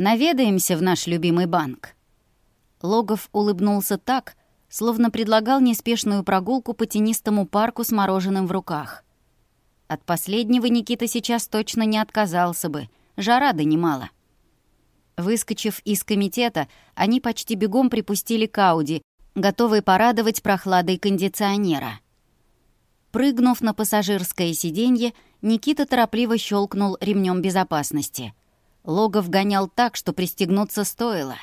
наведаемся в наш любимый банк». Логов улыбнулся так, словно предлагал неспешную прогулку по тенистому парку с мороженым в руках. От последнего Никита сейчас точно не отказался бы, жара да немало. Выскочив из комитета, они почти бегом припустили к Ауди, готовые порадовать прохладой кондиционера. Прыгнув на пассажирское сиденье, Никита торопливо щелкнул ремнем безопасности — Логов гонял так, что пристегнуться стоило.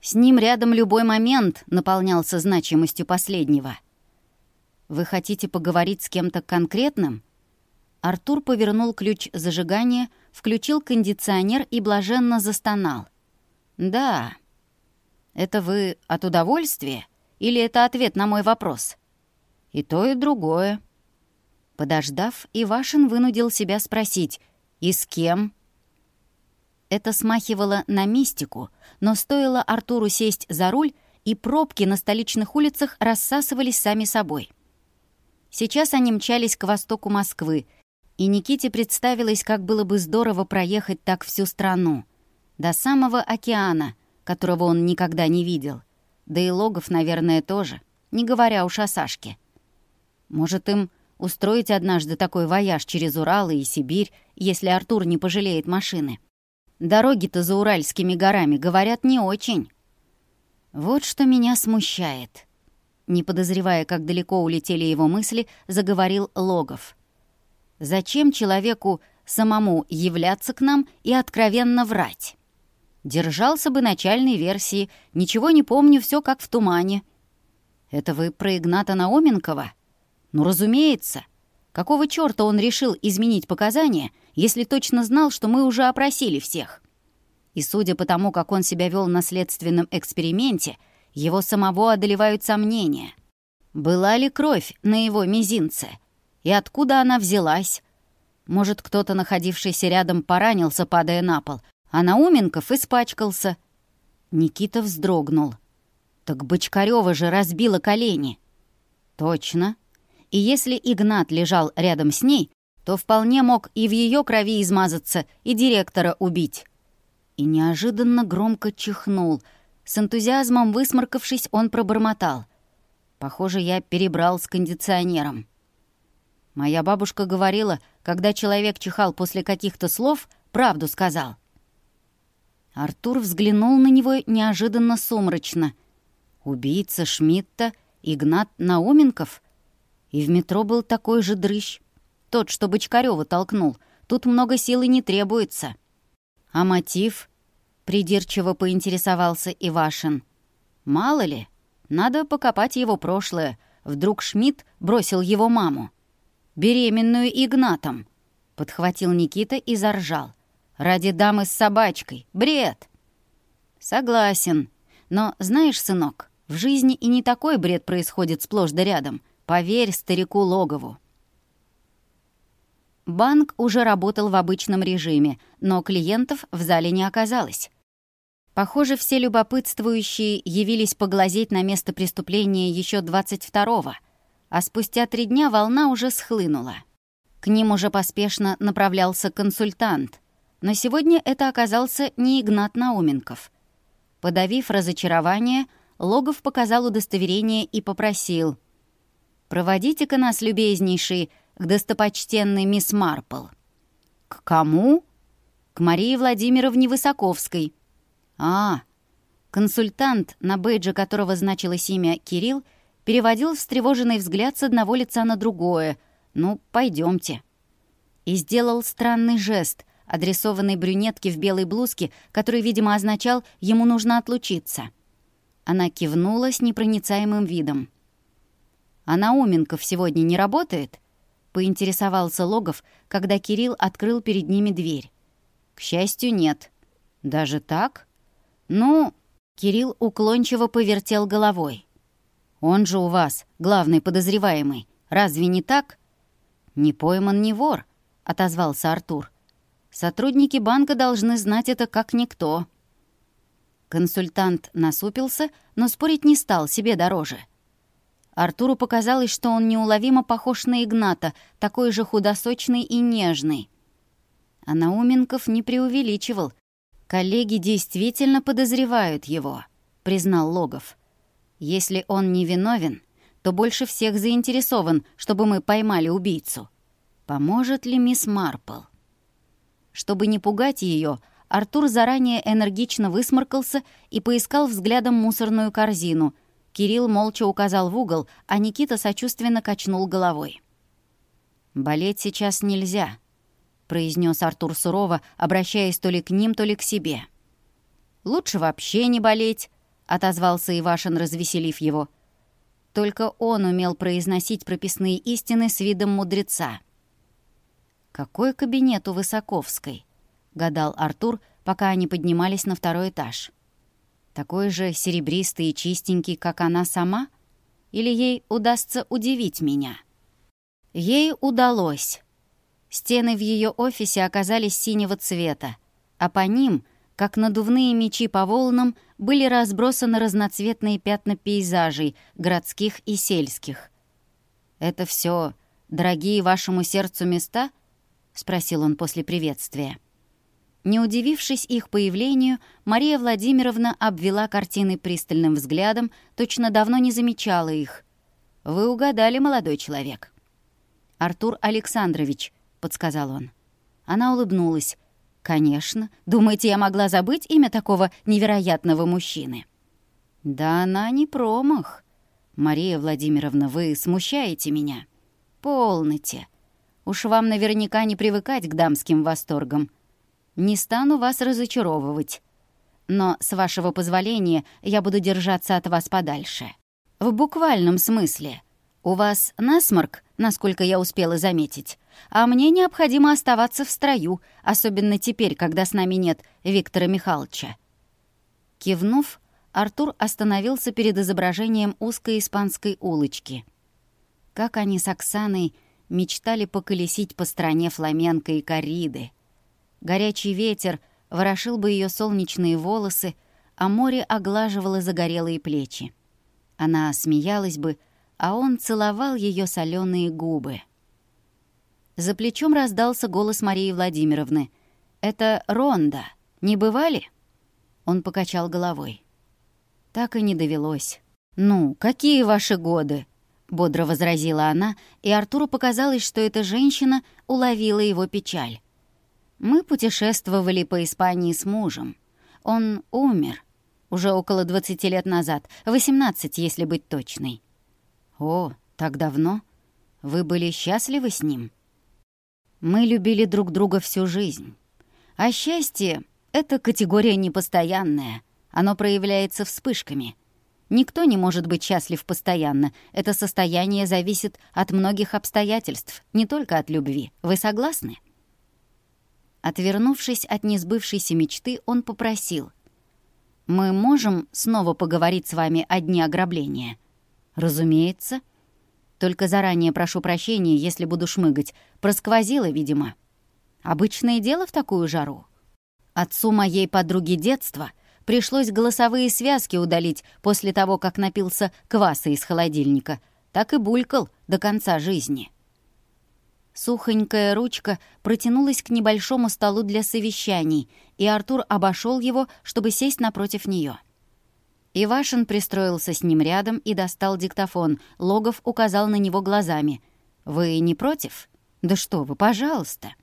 С ним рядом любой момент наполнялся значимостью последнего. «Вы хотите поговорить с кем-то конкретным?» Артур повернул ключ зажигания, включил кондиционер и блаженно застонал. «Да. Это вы от удовольствия? Или это ответ на мой вопрос?» «И то, и другое». Подождав, Ивашин вынудил себя спросить «И с кем?» Это смахивало на мистику, но стоило Артуру сесть за руль, и пробки на столичных улицах рассасывались сами собой. Сейчас они мчались к востоку Москвы, и Никите представилось, как было бы здорово проехать так всю страну. До самого океана, которого он никогда не видел. Да и логов, наверное, тоже, не говоря уж о Сашке. Может, им устроить однажды такой вояж через Урал и Сибирь, если Артур не пожалеет машины. Дороги-то за Уральскими горами, говорят, не очень. Вот что меня смущает. Не подозревая, как далеко улетели его мысли, заговорил Логов. Зачем человеку самому являться к нам и откровенно врать? Держался бы начальной версии, ничего не помню, все как в тумане. Это вы про Игната Науменкова? Ну, разумеется. Какого черта он решил изменить показания, если точно знал, что мы уже опросили всех. И судя по тому, как он себя вел на следственном эксперименте, его самого одолевают сомнения. Была ли кровь на его мизинце? И откуда она взялась? Может, кто-то, находившийся рядом, поранился, падая на пол, а Науменков испачкался. Никита вздрогнул. Так Бочкарева же разбила колени. Точно. И если Игнат лежал рядом с ней, то вполне мог и в ее крови измазаться, и директора убить. И неожиданно громко чихнул. С энтузиазмом высморкавшись, он пробормотал. Похоже, я перебрал с кондиционером. Моя бабушка говорила, когда человек чихал после каких-то слов, правду сказал. Артур взглянул на него неожиданно сумрачно. Убийца Шмидта Игнат Науменков — и в метро был такой же дрыщ. Тот, что Бочкарёва толкнул. Тут много силы не требуется». «А мотив?» — придирчиво поинтересовался Ивашин. «Мало ли, надо покопать его прошлое. Вдруг Шмидт бросил его маму. Беременную Игнатом». Подхватил Никита и заржал. «Ради дамы с собачкой. Бред!» «Согласен. Но знаешь, сынок, в жизни и не такой бред происходит сплошь да рядом. Поверь старику Логову». Банк уже работал в обычном режиме, но клиентов в зале не оказалось. Похоже, все любопытствующие явились поглазеть на место преступления еще 22-го, а спустя три дня волна уже схлынула. К ним уже поспешно направлялся консультант, но сегодня это оказался не Игнат Науменков. Подавив разочарование, Логов показал удостоверение и попросил. «Проводите-ка нас, любезнейший, к достопочтенной мисс Марпл. К кому? К Марии Владимировне Высоковской. А, консультант, на бейджа которого значилось имя Кирилл, переводил встревоженный взгляд с одного лица на другое. «Ну, пойдемте. И сделал странный жест, адресованный брюнетке в белой блузке, который, видимо, означал «ему нужно отлучиться». Она кивнула с непроницаемым видом. «А Науменков сегодня не работает?» поинтересовался Логов, когда Кирилл открыл перед ними дверь. «К счастью, нет». «Даже так?» «Ну...» Кирилл уклончиво повертел головой. «Он же у вас, главный подозреваемый. Разве не так?» «Не пойман, не вор», — отозвался Артур. «Сотрудники банка должны знать это как никто». Консультант насупился, но спорить не стал себе дороже. Артуру показалось, что он неуловимо похож на Игната, такой же худосочный и нежный. А Науменков не преувеличивал. «Коллеги действительно подозревают его», — признал Логов. «Если он не виновен, то больше всех заинтересован, чтобы мы поймали убийцу. Поможет ли мисс Марпл?» Чтобы не пугать ее, Артур заранее энергично высморкался и поискал взглядом мусорную корзину, Кирилл молча указал в угол, а Никита сочувственно качнул головой. «Болеть сейчас нельзя», — произнес Артур сурово, обращаясь то ли к ним, то ли к себе. «Лучше вообще не болеть», — отозвался Ивашин, развеселив его. Только он умел произносить прописные истины с видом мудреца. «Какой кабинет у Высоковской?» — гадал Артур, пока они поднимались на второй этаж такой же серебристый и чистенький, как она сама? Или ей удастся удивить меня? Ей удалось. Стены в ее офисе оказались синего цвета, а по ним, как надувные мечи по волнам, были разбросаны разноцветные пятна пейзажей, городских и сельских. «Это все дорогие вашему сердцу места?» — спросил он после приветствия. — не удивившись их появлению, Мария Владимировна обвела картины пристальным взглядом, точно давно не замечала их. «Вы угадали, молодой человек». «Артур Александрович», — подсказал он. Она улыбнулась. «Конечно. Думаете, я могла забыть имя такого невероятного мужчины?» «Да она не промах. Мария Владимировна, вы смущаете меня». «Полноте. Уж вам наверняка не привыкать к дамским восторгам». Не стану вас разочаровывать. Но, с вашего позволения, я буду держаться от вас подальше. В буквальном смысле. У вас насморк, насколько я успела заметить, а мне необходимо оставаться в строю, особенно теперь, когда с нами нет Виктора Михайловича». Кивнув, Артур остановился перед изображением узкой испанской улочки. Как они с Оксаной мечтали поколесить по стране фламенко и кориды. Горячий ветер ворошил бы ее солнечные волосы, а море оглаживало загорелые плечи. Она смеялась бы, а он целовал ее соленые губы. За плечом раздался голос Марии Владимировны. «Это Ронда. Не бывали?» Он покачал головой. Так и не довелось. «Ну, какие ваши годы?» Бодро возразила она, и Артуру показалось, что эта женщина уловила его печаль. Мы путешествовали по Испании с мужем. Он умер уже около 20 лет назад, 18, если быть точной. О, так давно? Вы были счастливы с ним? Мы любили друг друга всю жизнь. А счастье — это категория непостоянная. Оно проявляется вспышками. Никто не может быть счастлив постоянно. Это состояние зависит от многих обстоятельств, не только от любви. Вы согласны? Отвернувшись от несбывшейся мечты, он попросил. «Мы можем снова поговорить с вами о дне ограбления?» «Разумеется. Только заранее прошу прощения, если буду шмыгать. Просквозило, видимо. Обычное дело в такую жару. Отцу моей подруги детства пришлось голосовые связки удалить после того, как напился кваса из холодильника. Так и булькал до конца жизни». Сухонькая ручка протянулась к небольшому столу для совещаний, и Артур обошел его, чтобы сесть напротив нее. Ивашин пристроился с ним рядом и достал диктофон. Логов указал на него глазами. «Вы не против?» «Да что вы, пожалуйста!»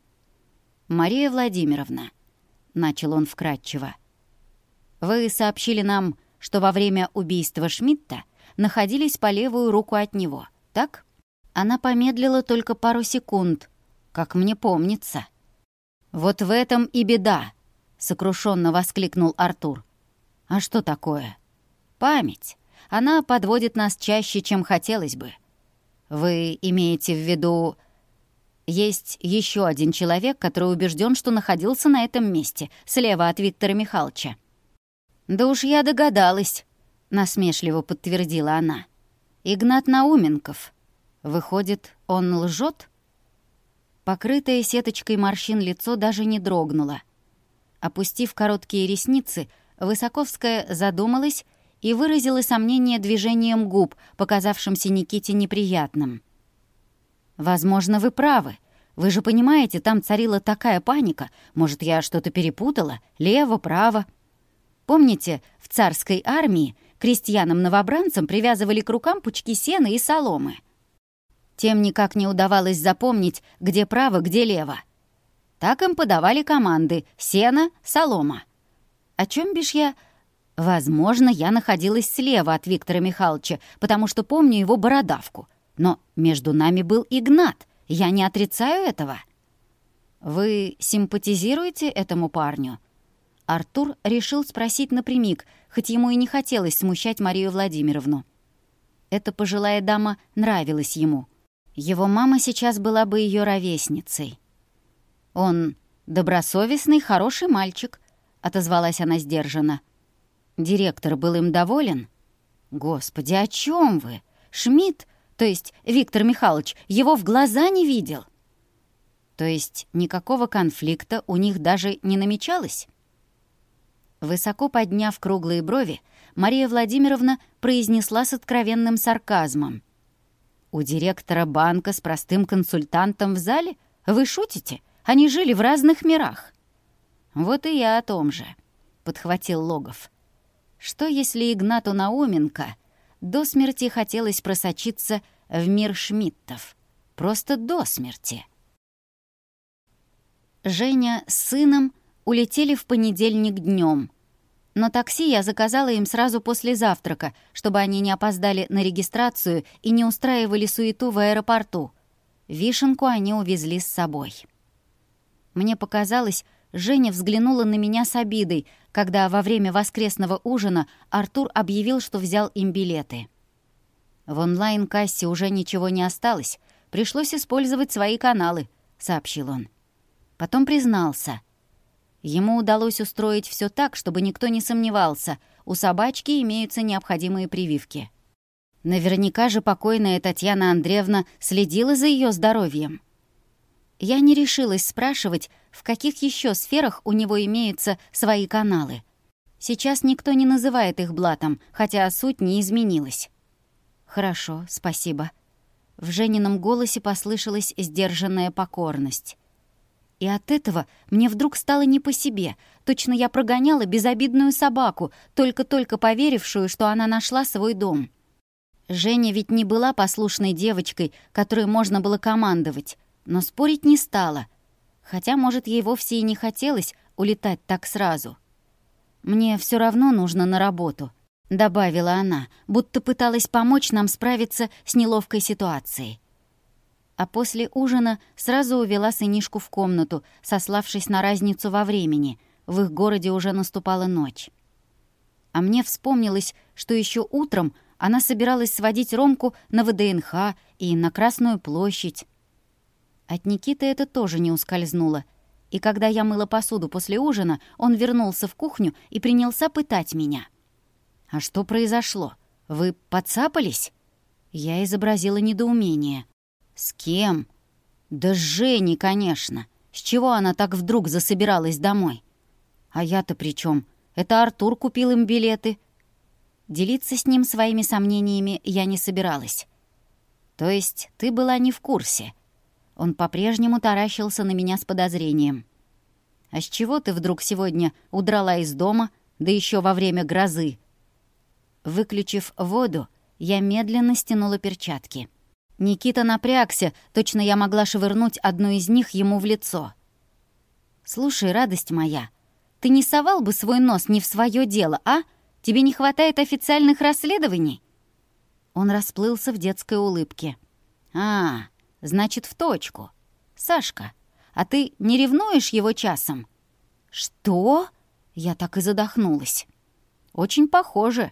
«Мария Владимировна», — начал он вкратчиво, — «вы сообщили нам, что во время убийства Шмидта находились по левую руку от него, так?» Она помедлила только пару секунд, как мне помнится. «Вот в этом и беда!» — сокрушенно воскликнул Артур. «А что такое?» «Память. Она подводит нас чаще, чем хотелось бы». «Вы имеете в виду...» «Есть еще один человек, который убежден, что находился на этом месте, слева от Виктора Михайловича». «Да уж я догадалась», — насмешливо подтвердила она. «Игнат Науменков». Выходит, он лжет? Покрытое сеточкой морщин лицо даже не дрогнуло. Опустив короткие ресницы, Высоковская задумалась и выразила сомнение движением губ, показавшимся Никите неприятным. «Возможно, вы правы. Вы же понимаете, там царила такая паника. Может, я что-то перепутала? Лево, право?» Помните, в царской армии крестьянам-новобранцам привязывали к рукам пучки сена и соломы? Тем никак не удавалось запомнить, где право, где лево. Так им подавали команды «сено», «солома». О чем бишь я? Возможно, я находилась слева от Виктора Михайловича, потому что помню его бородавку. Но между нами был Игнат. Я не отрицаю этого. «Вы симпатизируете этому парню?» Артур решил спросить напрямик, хоть ему и не хотелось смущать Марию Владимировну. Эта пожилая дама нравилась ему — его мама сейчас была бы ее ровесницей. «Он добросовестный, хороший мальчик», — отозвалась она сдержанно. Директор был им доволен. «Господи, о чем вы? Шмидт, то есть Виктор Михайлович, его в глаза не видел». То есть никакого конфликта у них даже не намечалось? Высоко подняв круглые брови, Мария Владимировна произнесла с откровенным сарказмом. «У директора банка с простым консультантом в зале? Вы шутите? Они жили в разных мирах». «Вот и я о том же», — подхватил Логов. Что если Игнату Науменко до смерти хотелось просочиться в мир Шмидтов? Просто до смерти. Женя с сыном улетели в понедельник днем. Но такси я заказала им сразу после завтрака, чтобы они не опоздали на регистрацию и не устраивали суету в аэропорту. Вишенку они увезли с собой. Мне показалось, Женя взглянула на меня с обидой, когда во время воскресного ужина Артур объявил, что взял им билеты. «В онлайн-кассе уже ничего не осталось. Пришлось использовать свои каналы», — сообщил он. Потом признался — Ему удалось устроить все так, чтобы никто не сомневался, у собачки имеются необходимые прививки. Наверняка же покойная Татьяна Андреевна следила за ее здоровьем. Я не решилась спрашивать, в каких еще сферах у него имеются свои каналы. Сейчас никто не называет их блатом, хотя суть не изменилась. «Хорошо, спасибо». В Женином голосе послышалась сдержанная покорность. И от этого мне вдруг стало не по себе. Точно я прогоняла безобидную собаку, только-только поверившую, что она нашла свой дом. Женя ведь не была послушной девочкой, которой можно было командовать, но спорить не стала. Хотя, может, ей вовсе и не хотелось улетать так сразу. «Мне все равно нужно на работу», — добавила она, будто пыталась помочь нам справиться с неловкой ситуацией а после ужина сразу увела сынишку в комнату, сославшись на разницу во времени. В их городе уже наступала ночь. А мне вспомнилось, что еще утром она собиралась сводить Ромку на ВДНХ и на Красную площадь. От Никиты это тоже не ускользнуло. И когда я мыла посуду после ужина, он вернулся в кухню и принялся пытать меня. «А что произошло? Вы подцапались?» Я изобразила недоумение. С кем? Да с Женей, конечно. С чего она так вдруг засобиралась домой? А я-то при чем? Это Артур купил им билеты. Делиться с ним своими сомнениями я не собиралась. То есть ты была не в курсе? Он по-прежнему таращился на меня с подозрением. А с чего ты вдруг сегодня удрала из дома, да еще во время грозы? Выключив воду, я медленно стянула перчатки. Никита напрягся, точно я могла швырнуть одну из них ему в лицо. «Слушай, радость моя, ты не совал бы свой нос не в свое дело, а? Тебе не хватает официальных расследований?» Он расплылся в детской улыбке. «А, значит, в точку. Сашка, а ты не ревнуешь его часом?» «Что?» Я так и задохнулась. «Очень похоже.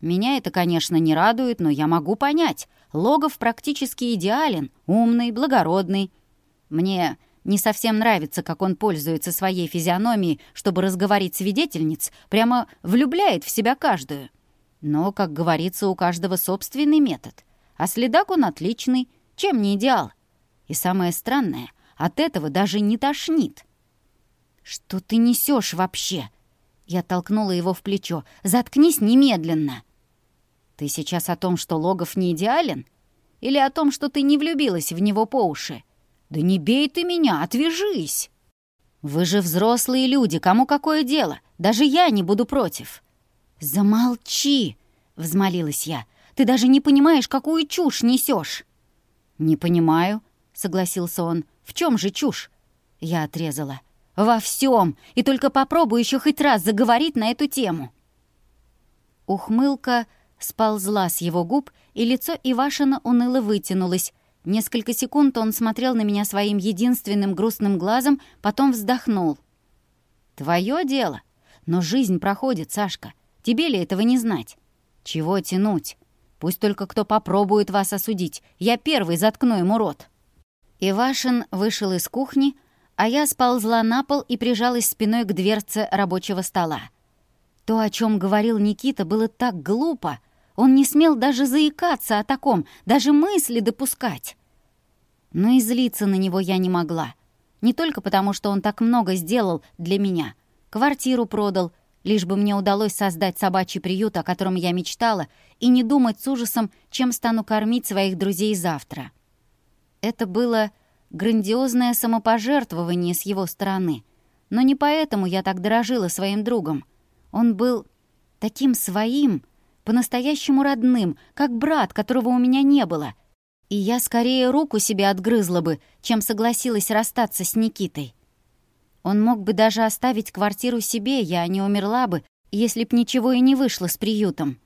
Меня это, конечно, не радует, но я могу понять. Логов практически идеален, умный, благородный. Мне не совсем нравится, как он пользуется своей физиономией, чтобы разговорить свидетельниц, прямо влюбляет в себя каждую. Но, как говорится, у каждого собственный метод. А следак он отличный, чем не идеал. И самое странное, от этого даже не тошнит. «Что ты несешь вообще?» Я толкнула его в плечо. «Заткнись немедленно!» «Ты сейчас о том, что Логов не идеален? Или о том, что ты не влюбилась в него по уши? «Да не бей ты меня, отвяжись!» «Вы же взрослые люди, кому какое дело? Даже я не буду против». «Замолчи!» — взмолилась я. «Ты даже не понимаешь, какую чушь несешь. «Не понимаю», — согласился он. «В чем же чушь?» Я отрезала. «Во всем! И сползла с его губ, и лицо Ивашина уныло вытянулось. Несколько секунд он смотрел на меня своим единственным грустным глазом, потом вздохнул. «Твое дело. Но жизнь проходит, Сашка. Тебе ли этого не знать? Чего тянуть? Пусть только кто попробует вас осудить. Я первый заткну ему рот». Ивашин вышел из кухни, а я сползла на пол и прижалась спиной к дверце рабочего стола. То, о чем говорил Никита, было так глупо — он не смел даже заикаться о таком, даже мысли допускать. Но и злиться на него я не могла. Не только потому, что он так много сделал для меня. Квартиру продал, лишь бы мне удалось создать собачий приют, о котором я мечтала, и не думать с ужасом, чем стану кормить своих друзей завтра. Это было грандиозное самопожертвование с его стороны. Но не поэтому я так дорожила своим другом. Он был таким своим, по-настоящему родным, как брат, которого у меня не было. И я скорее руку себе отгрызла бы, чем согласилась расстаться с Никитой. Он мог бы даже оставить квартиру себе, я не умерла бы, если б ничего и не вышло с приютом.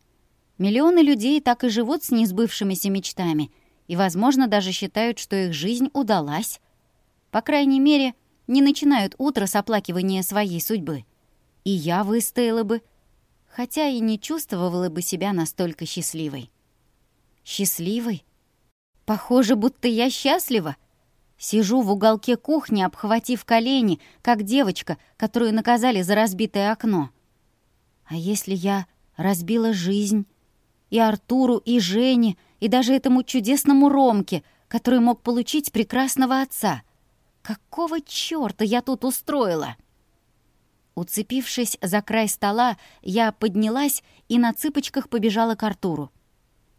Миллионы людей так и живут с несбывшимися мечтами и, возможно, даже считают, что их жизнь удалась. По крайней мере, не начинают утро с оплакивания своей судьбы. И я выстояла бы, хотя и не чувствовала бы себя настолько счастливой. Счастливой? Похоже, будто я счастлива. Сижу в уголке кухни, обхватив колени, как девочка, которую наказали за разбитое окно. А если я разбила жизнь? И Артуру, и Жене, и даже этому чудесному Ромке, который мог получить прекрасного отца. Какого чёрта я тут устроила?» Уцепившись за край стола, я поднялась и на цыпочках побежала к Артуру.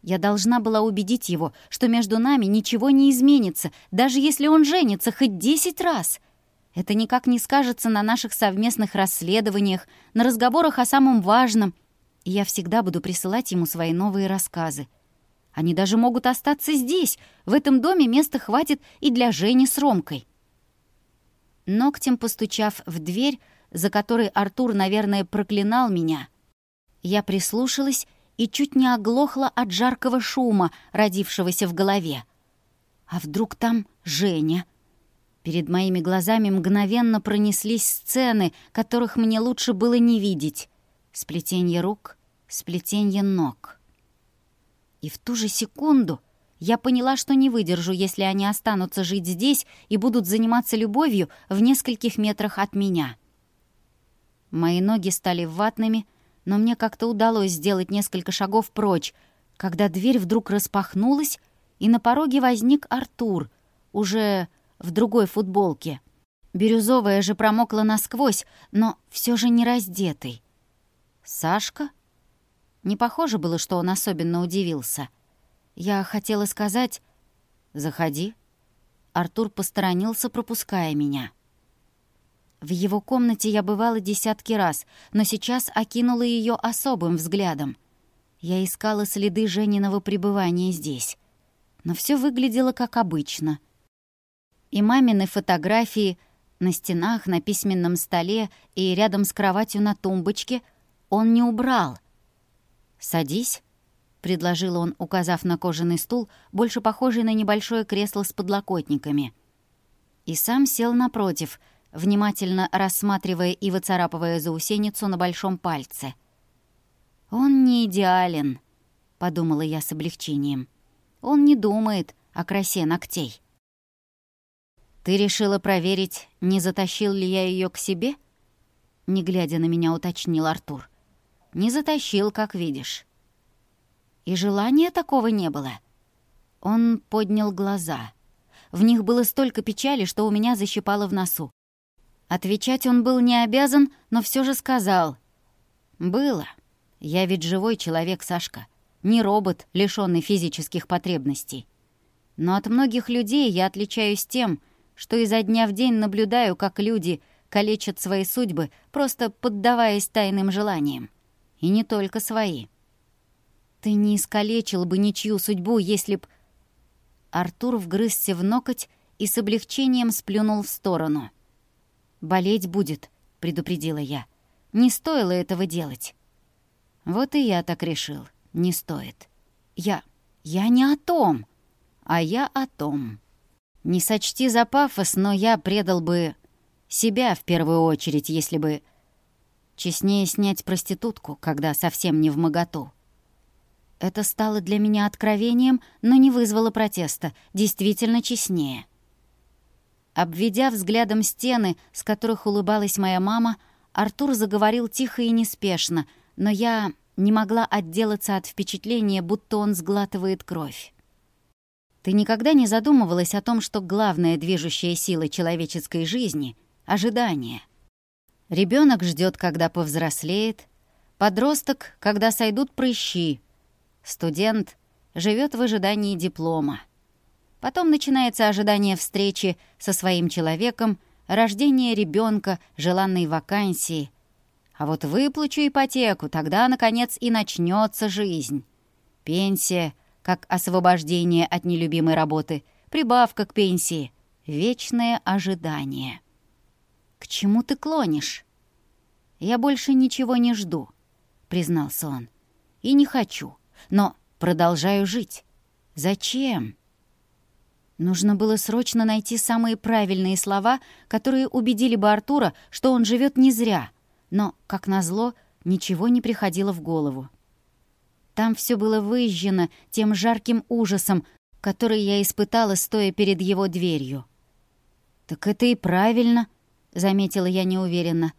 Я должна была убедить его, что между нами ничего не изменится, даже если он женится хоть десять раз. Это никак не скажется на наших совместных расследованиях, на разговорах о самом важном. И я всегда буду присылать ему свои новые рассказы. Они даже могут остаться здесь. В этом доме места хватит и для Жени с Ромкой. Ногтем постучав в дверь, за который Артур, наверное, проклинал меня. Я прислушалась и чуть не оглохла от жаркого шума, родившегося в голове. А вдруг там Женя? Перед моими глазами мгновенно пронеслись сцены, которых мне лучше было не видеть. Сплетение рук, сплетение ног. И в ту же секунду я поняла, что не выдержу, если они останутся жить здесь и будут заниматься любовью в нескольких метрах от меня — Мои ноги стали ватными, но мне как-то удалось сделать несколько шагов прочь, когда дверь вдруг распахнулась, и на пороге возник Артур, уже в другой футболке. Бирюзовая же промокла насквозь, но все же не раздетый. «Сашка?» Не похоже было, что он особенно удивился. Я хотела сказать «Заходи». Артур посторонился, пропуская меня. В его комнате я бывала десятки раз, но сейчас окинула ее особым взглядом. Я искала следы Жениного пребывания здесь. Но все выглядело как обычно. И мамины фотографии на стенах, на письменном столе и рядом с кроватью на тумбочке он не убрал. «Садись», — предложил он, указав на кожаный стул, больше похожий на небольшое кресло с подлокотниками. И сам сел напротив — внимательно рассматривая и выцарапывая заусеницу на большом пальце. «Он не идеален», — подумала я с облегчением. «Он не думает о красе ногтей». «Ты решила проверить, не затащил ли я ее к себе?» Не глядя на меня, уточнил Артур. «Не затащил, как видишь». «И желания такого не было». Он поднял глаза. В них было столько печали, что у меня защипало в носу. Отвечать он был не обязан, но все же сказал. «Было. Я ведь живой человек, Сашка. Не робот, лишенный физических потребностей. Но от многих людей я отличаюсь тем, что изо дня в день наблюдаю, как люди калечат свои судьбы, просто поддаваясь тайным желаниям. И не только свои. Ты не искалечил бы ничью судьбу, если б... Артур вгрызся в ноготь и с облегчением сплюнул в сторону — Болеть будет», — предупредила я. «Не стоило этого делать». «Вот и я так решил. Не стоит. Я... я не о том, а я о том. Не сочти за пафос, но я предал бы себя в первую очередь, если бы... Честнее снять проститутку, когда совсем не в моготу». Это стало для меня откровением, но не вызвало протеста. Действительно честнее. Обведя взглядом стены, с которых улыбалась моя мама, Артур заговорил тихо и неспешно, но я не могла отделаться от впечатления, будто он сглатывает кровь. Ты никогда не задумывалась о том, что главная движущая сила человеческой жизни — ожидание. Ребенок ждет, когда повзрослеет, подросток, когда сойдут прыщи, студент живет в ожидании диплома. Потом начинается ожидание встречи со своим человеком, рождение ребенка, желанной вакансии. А вот выплачу ипотеку, тогда, наконец, и начнется жизнь. Пенсия, как освобождение от нелюбимой работы, прибавка к пенсии, вечное ожидание. «К чему ты клонишь?» «Я больше ничего не жду», — признался он. «И не хочу, но продолжаю жить. Зачем?» Нужно было срочно найти самые правильные слова, которые убедили бы Артура, что он живет не зря. Но, как назло, ничего не приходило в голову. Там все было выжжено тем жарким ужасом, который я испытала, стоя перед его дверью. «Так это и правильно», — заметила я неуверенно.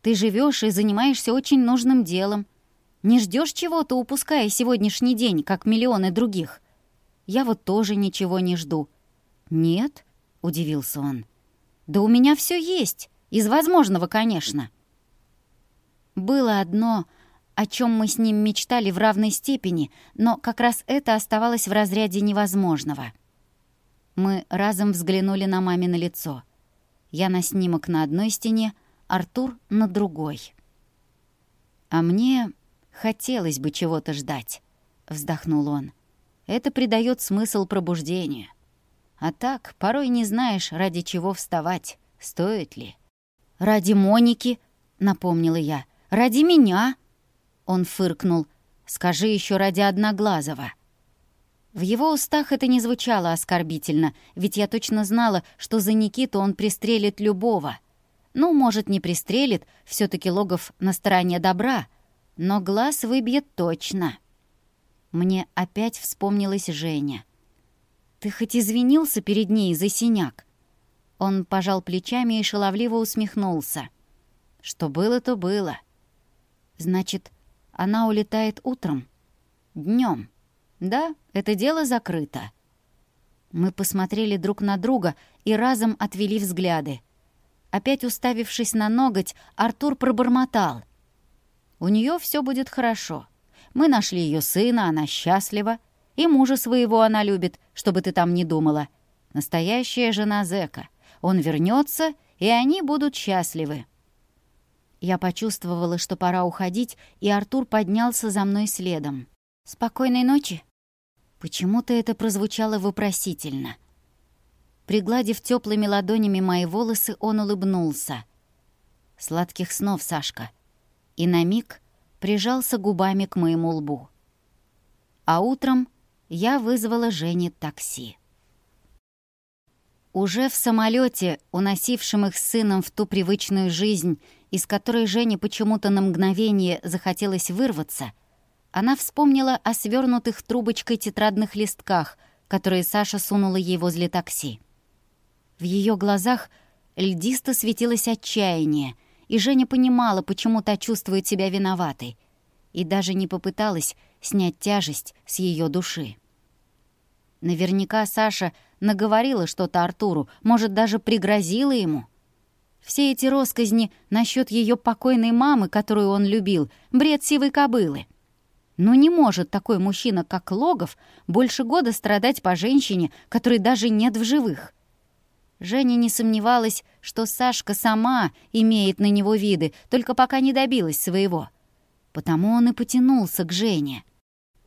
«Ты живешь и занимаешься очень нужным делом. Не ждешь чего-то, упуская сегодняшний день, как миллионы других. Я вот тоже ничего не жду. «Нет», — удивился он. «Да у меня все есть, из возможного, конечно». Было одно, о чем мы с ним мечтали в равной степени, но как раз это оставалось в разряде невозможного. Мы разом взглянули на мамино лицо. Я на снимок на одной стене, Артур на другой. «А мне хотелось бы чего-то ждать», — вздохнул он. «Это придает смысл пробуждению. А так, порой не знаешь, ради чего вставать, стоит ли. «Ради Моники», — напомнила я, — «ради меня». Он фыркнул. «Скажи еще ради Одноглазого». В его устах это не звучало оскорбительно, ведь я точно знала, что за Никиту он пристрелит любого. Ну, может, не пристрелит, все таки Логов на стороне добра, но глаз выбьет точно. Мне опять вспомнилась Женя. «Ты хоть извинился перед ней за синяк?» Он пожал плечами и шаловливо усмехнулся. «Что было, то было. Значит, она улетает утром. Днем. Да, это дело закрыто. Мы посмотрели друг на друга и разом отвели взгляды. Опять уставившись на ноготь, Артур пробормотал. «У нее все будет хорошо. Мы нашли ее сына, она счастлива. И мужа своего она любит, чтобы ты там не думала. Настоящая жена зэка. Он вернется, и они будут счастливы». Я почувствовала, что пора уходить, и Артур поднялся за мной следом. «Спокойной ночи!» Почему-то это прозвучало вопросительно. Пригладив теплыми ладонями мои волосы, он улыбнулся. «Сладких снов, Сашка!» И на миг прижался губами к моему лбу. А утром я вызвала Жене такси. Уже в самолете, уносившем их с сыном в ту привычную жизнь, из которой Жене почему-то на мгновение захотелось вырваться, она вспомнила о свернутых трубочкой тетрадных листках, которые Саша сунула ей возле такси. В ее глазах льдисто светилось отчаяние, и Женя понимала, почему та чувствует себя виноватой, и даже не попыталась снять тяжесть с ее души. Наверняка Саша наговорила что-то Артуру, может, даже пригрозила ему. Все эти росказни насчет ее покойной мамы, которую он любил, бред сивой кобылы. Но ну, не может такой мужчина, как Логов, больше года страдать по женщине, которой даже нет в живых. Женя не сомневалась, что Сашка сама имеет на него виды, только пока не добилась своего. Потому он и потянулся к Жене.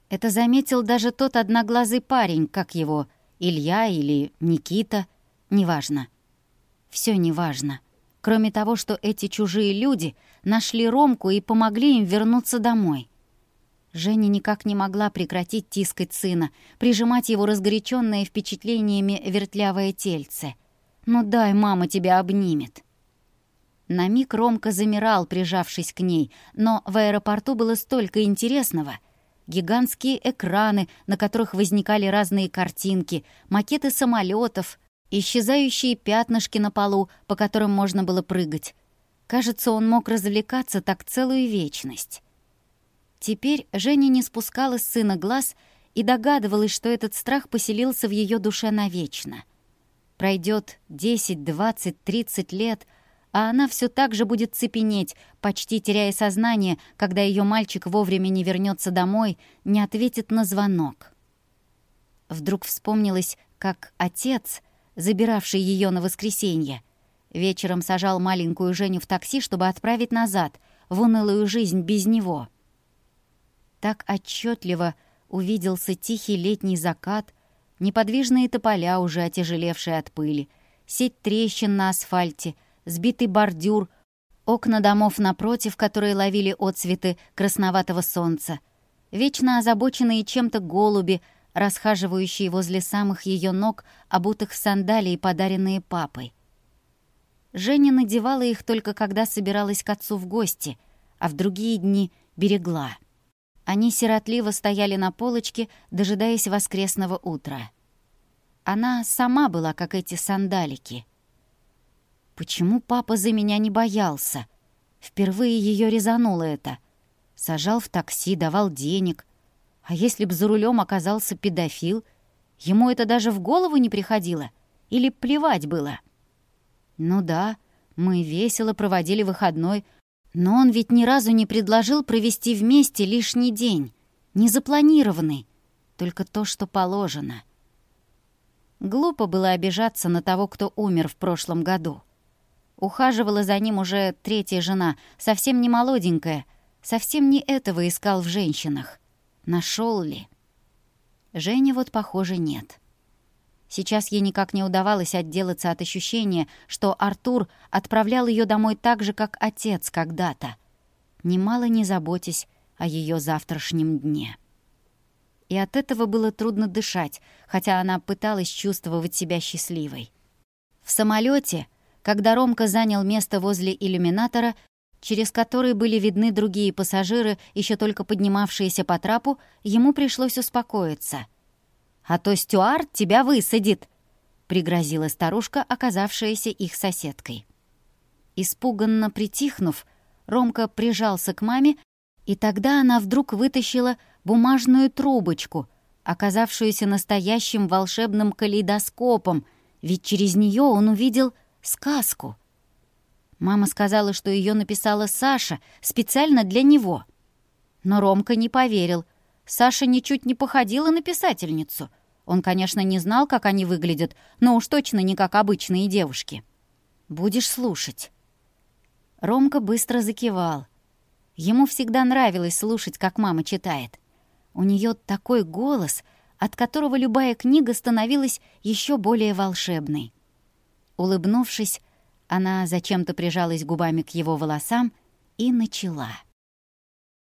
Это заметил даже тот одноглазый парень, как его, Илья или Никита, неважно. Все неважно, кроме того, что эти чужие люди нашли Ромку и помогли им вернуться домой. Женя никак не могла прекратить тискать сына, прижимать его разгоряченное впечатлениями вертлявое тельце. «Ну дай, мама тебя обнимет». На миг Ромка замирал, прижавшись к ней, но в аэропорту было столько интересного — Гигантские экраны, на которых возникали разные картинки, макеты самолетов, исчезающие пятнышки на полу, по которым можно было прыгать. Кажется, он мог развлекаться так целую вечность. Теперь Женя не спускала с сына глаз и догадывалась, что этот страх поселился в ее душе навечно — Пройдет 10, 20, 30 лет, а она все так же будет цепенеть, почти теряя сознание, когда ее мальчик вовремя не вернется домой, не ответит на звонок. Вдруг вспомнилось, как отец, забиравший ее на воскресенье, вечером сажал маленькую Женю в такси, чтобы отправить назад, в унылую жизнь без него. Так отчетливо увиделся тихий летний закат, неподвижные тополя, уже отяжелевшие от пыли, сеть трещин на асфальте — сбитый бордюр, окна домов напротив, которые ловили отцветы красноватого солнца, вечно озабоченные чем-то голуби, расхаживающие возле самых ее ног, обутых в сандалии, подаренные папой. Женя надевала их только когда собиралась к отцу в гости, а в другие дни берегла. Они сиротливо стояли на полочке, дожидаясь воскресного утра. Она сама была, как эти сандалики — Почему папа за меня не боялся? Впервые ее резануло это. Сажал в такси, давал денег. А если б за рулем оказался педофил, ему это даже в голову не приходило? Или плевать было? Ну да, мы весело проводили выходной, но он ведь ни разу не предложил провести вместе лишний день, не запланированный, только то, что положено. Глупо было обижаться на того, кто умер в прошлом году. Ухаживала за ним уже третья жена, совсем не молоденькая. Совсем не этого искал в женщинах. Нашел ли? Жене вот, похоже, нет. Сейчас ей никак не удавалось отделаться от ощущения, что Артур отправлял ее домой так же, как отец когда-то. Немало не заботясь о ее завтрашнем дне. И от этого было трудно дышать, хотя она пыталась чувствовать себя счастливой. В самолете когда Ромка занял место возле иллюминатора, через который были видны другие пассажиры, еще только поднимавшиеся по трапу, ему пришлось успокоиться. «А то стюард тебя высадит!» — пригрозила старушка, оказавшаяся их соседкой. Испуганно притихнув, Ромка прижался к маме, и тогда она вдруг вытащила бумажную трубочку, оказавшуюся настоящим волшебным калейдоскопом, ведь через нее он увидел — сказку. Мама сказала, что ее написала Саша специально для него. Но Ромка не поверил. Саша ничуть не походила на писательницу. Он, конечно, не знал, как они выглядят, но уж точно не как обычные девушки. «Будешь слушать». Ромка быстро закивал. Ему всегда нравилось слушать, как мама читает. У нее такой голос, от которого любая книга становилась еще более волшебной улыбнувшись, она зачем-то прижалась губами к его волосам и начала —